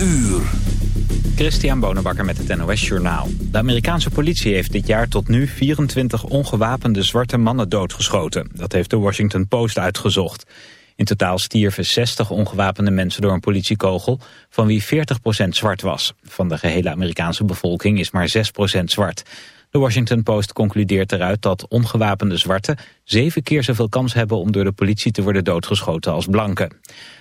uur. Christian Bonenbakker met het NOS Journaal. De Amerikaanse politie heeft dit jaar tot nu 24 ongewapende zwarte mannen doodgeschoten. Dat heeft de Washington Post uitgezocht. In totaal stierven 60 ongewapende mensen door een politiekogel, van wie 40% zwart was. Van de gehele Amerikaanse bevolking is maar 6% zwart. De Washington Post concludeert eruit dat ongewapende zwarten zeven keer zoveel kans hebben om door de politie te worden doodgeschoten als blanken.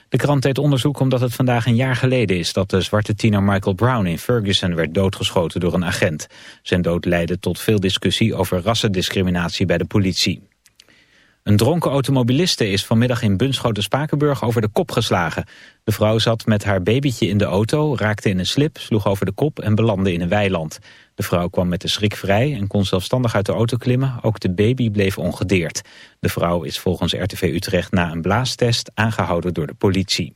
De krant deed onderzoek omdat het vandaag een jaar geleden is dat de zwarte tiener Michael Brown in Ferguson werd doodgeschoten door een agent. Zijn dood leidde tot veel discussie over rassendiscriminatie bij de politie. Een dronken automobiliste is vanmiddag in Bunschoten-Spakenburg over de kop geslagen. De vrouw zat met haar babytje in de auto, raakte in een slip, sloeg over de kop en belandde in een weiland. De vrouw kwam met de schrik vrij en kon zelfstandig uit de auto klimmen. Ook de baby bleef ongedeerd. De vrouw is volgens RTV Utrecht na een blaastest aangehouden door de politie.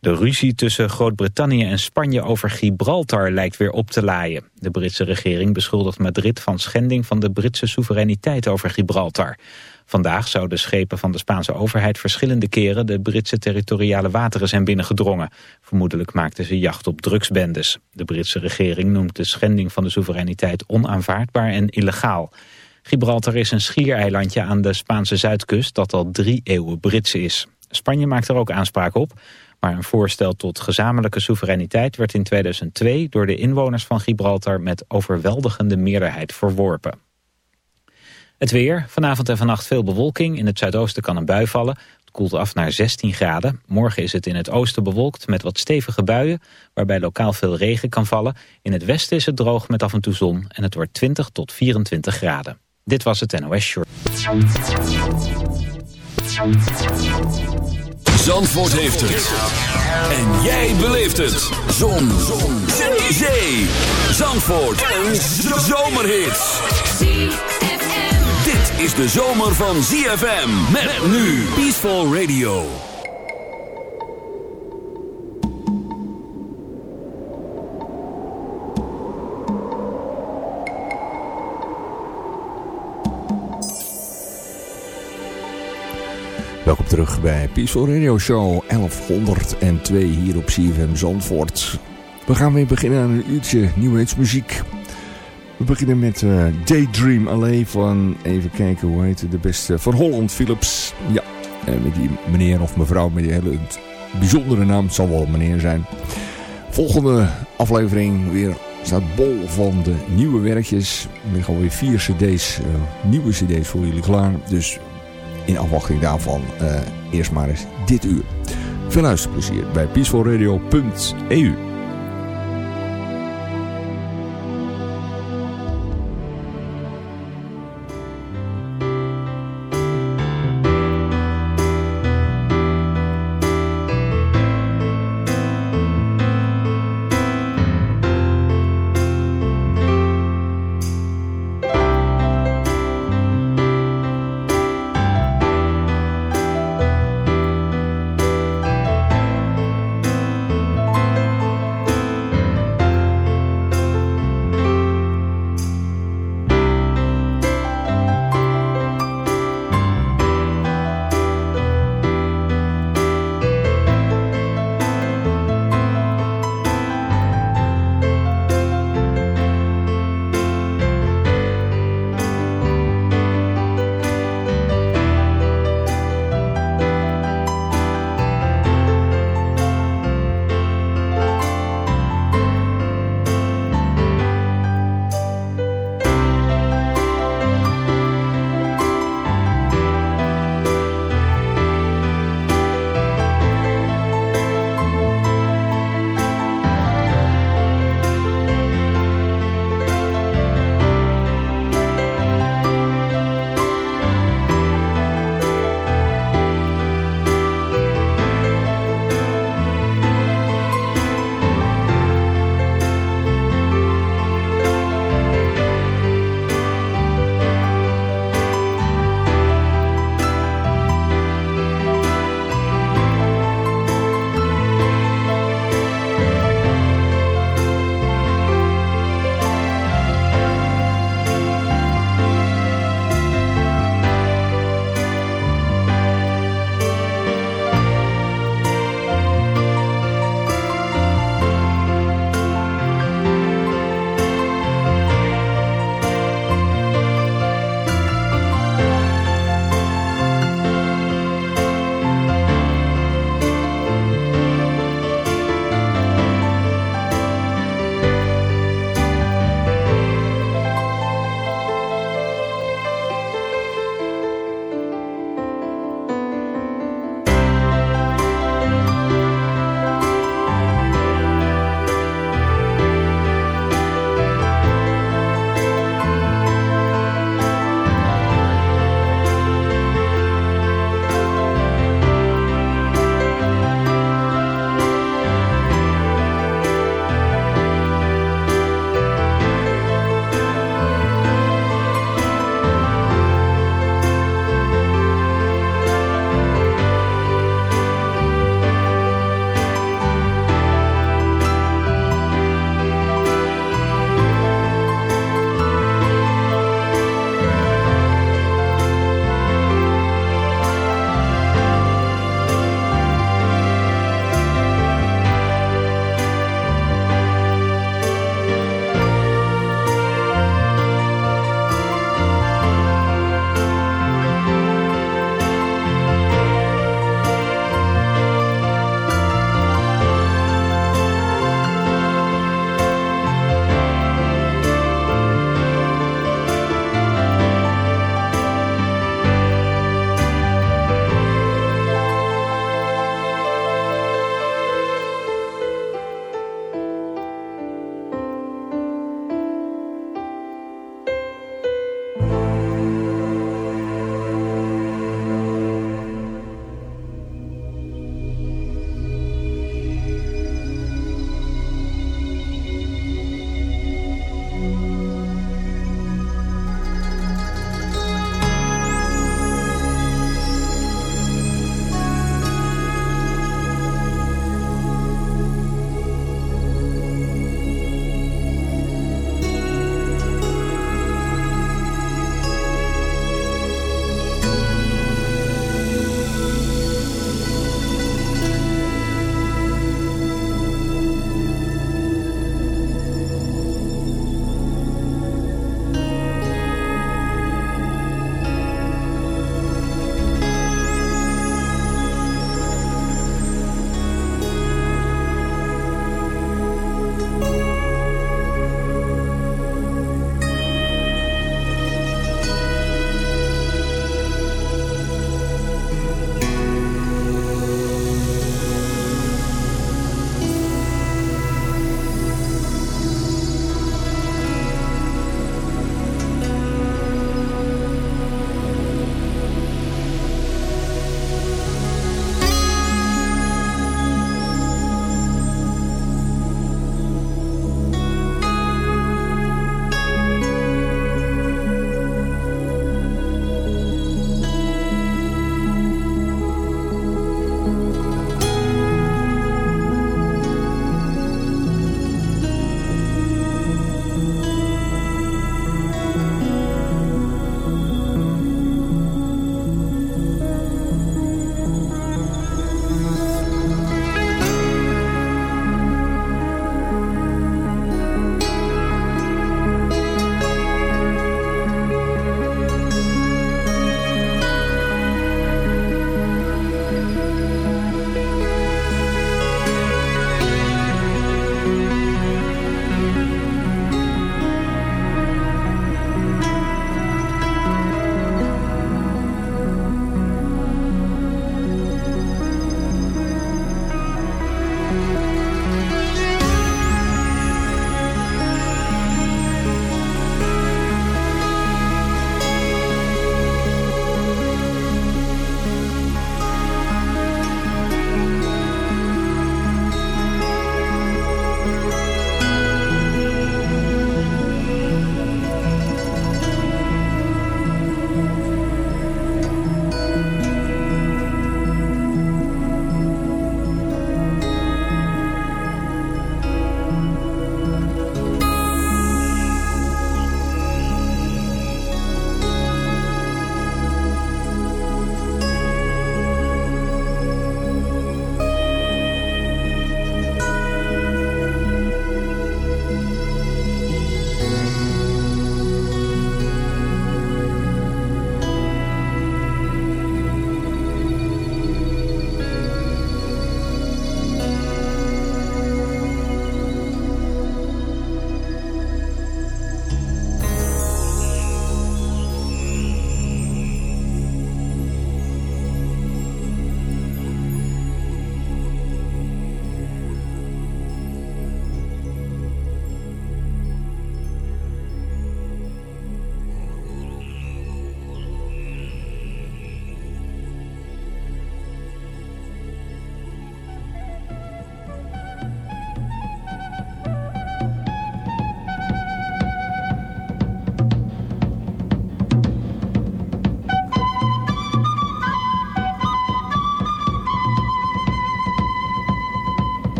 De ruzie tussen Groot-Brittannië en Spanje over Gibraltar lijkt weer op te laaien. De Britse regering beschuldigt Madrid van schending van de Britse soevereiniteit over Gibraltar. Vandaag zouden schepen van de Spaanse overheid verschillende keren de Britse territoriale wateren zijn binnengedrongen. Vermoedelijk maakten ze jacht op drugsbendes. De Britse regering noemt de schending van de soevereiniteit onaanvaardbaar en illegaal. Gibraltar is een schiereilandje aan de Spaanse zuidkust dat al drie eeuwen Brits is. Spanje maakt er ook aanspraak op, maar een voorstel tot gezamenlijke soevereiniteit werd in 2002 door de inwoners van Gibraltar met overweldigende meerderheid verworpen. Het weer, vanavond en vannacht veel bewolking. In het zuidoosten kan een bui vallen. Het koelt af naar 16 graden. Morgen is het in het oosten bewolkt met wat stevige buien... waarbij lokaal veel regen kan vallen. In het westen is het droog met af en toe zon... en het wordt 20 tot 24 graden. Dit was het NOS Short. Zandvoort heeft het. En jij beleeft het. Zon. zon. Zee. Zandvoort. Een zomerhit is de zomer van ZFM. Met nu Peaceful Radio. Welkom terug bij Peaceful Radio Show 1102 hier op CFM Zandvoort. We gaan weer beginnen aan een uurtje nieuwheidsmuziek. We beginnen met uh, Daydream alleen van, even kijken hoe heet de beste, van Holland Philips. Ja, uh, met die meneer of mevrouw met die hele bijzondere naam, zal wel meneer zijn. Volgende aflevering weer staat bol van de nieuwe werkjes. Er liggen alweer vier cd's, uh, nieuwe cd's voor jullie klaar. Dus in afwachting daarvan eerst maar eens dit uur. Veel luisterplezier bij peacefulradio.eu.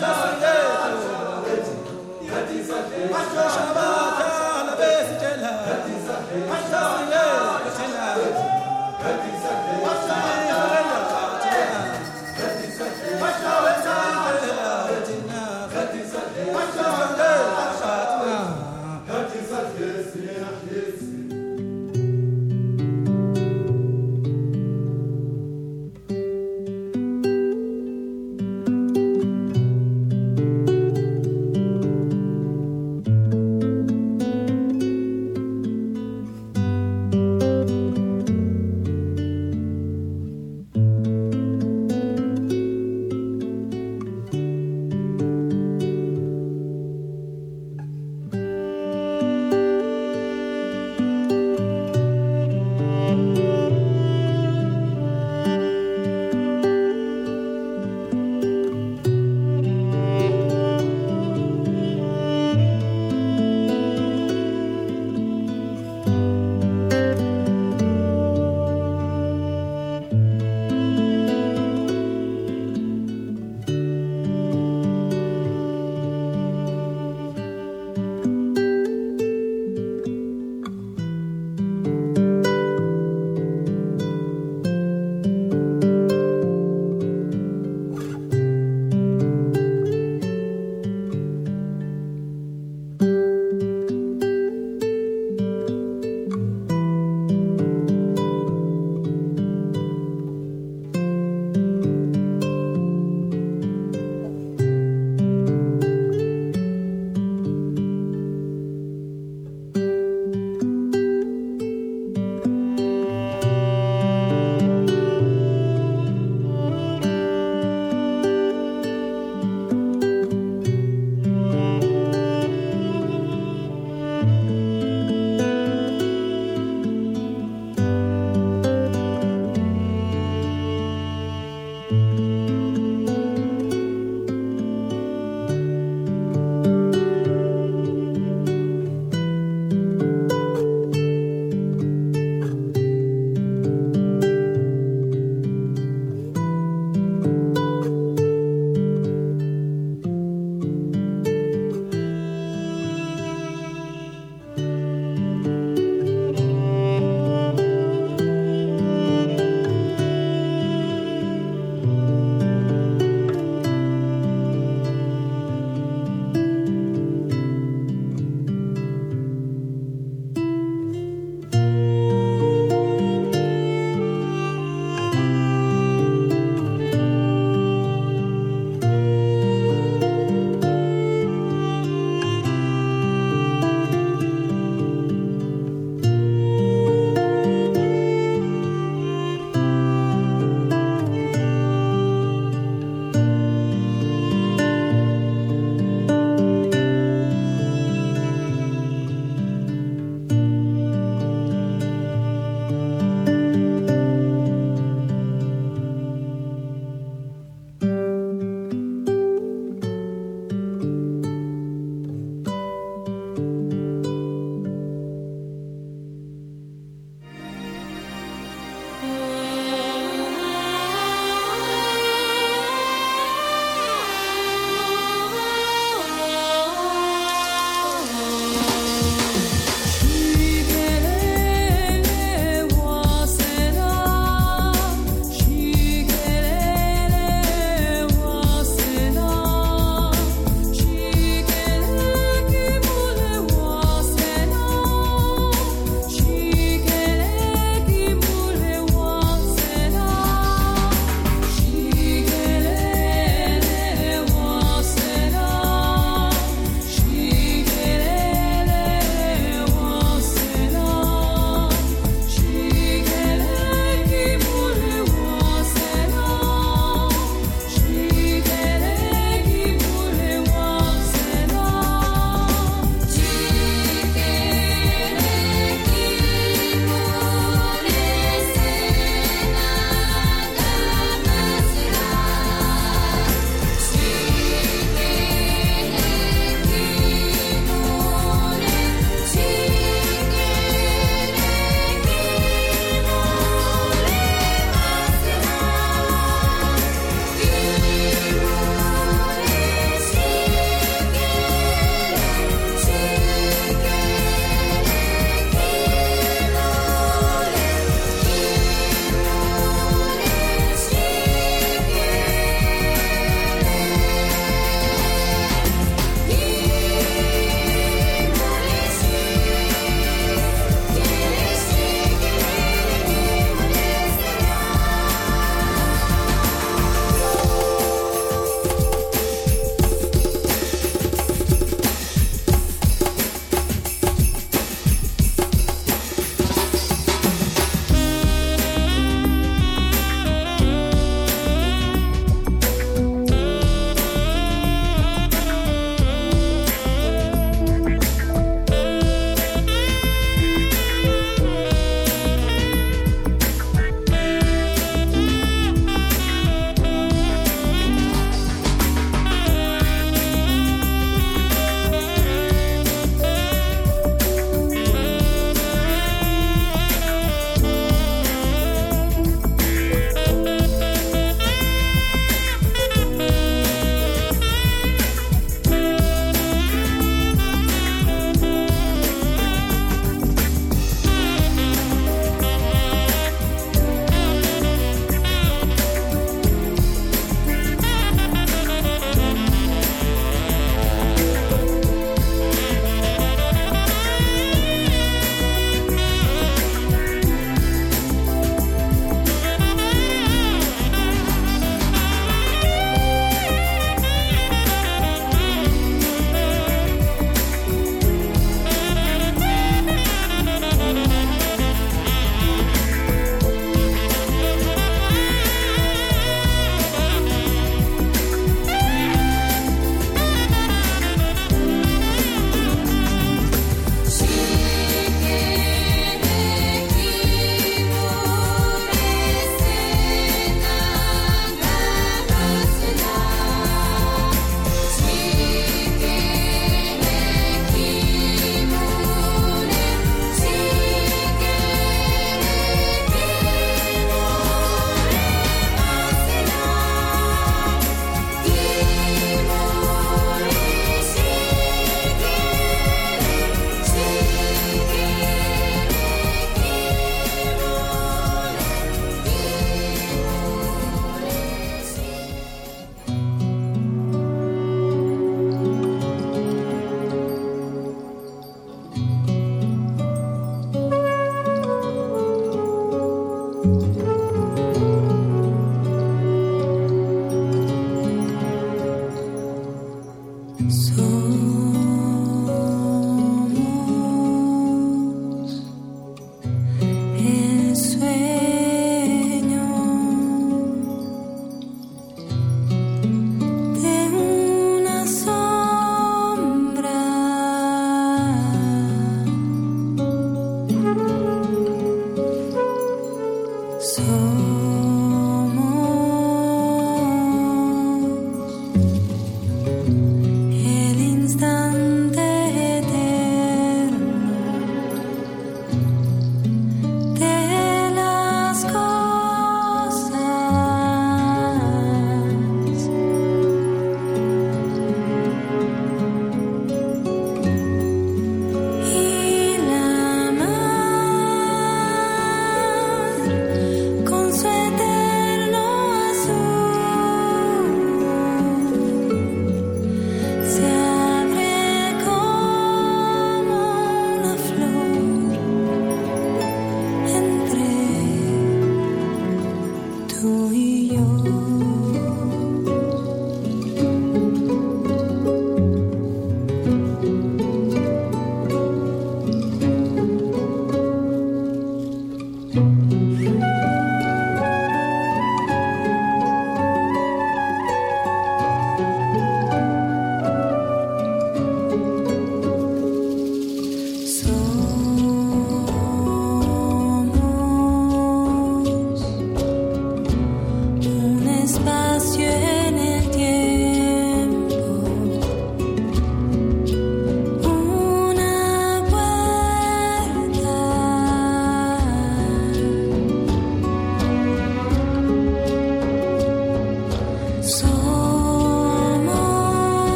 Hatta